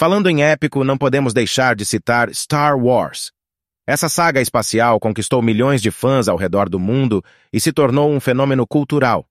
Falando em épico, não podemos deixar de citar Star Wars. Essa saga espacial conquistou milhões de fãs ao redor do mundo e se tornou um fenômeno cultural.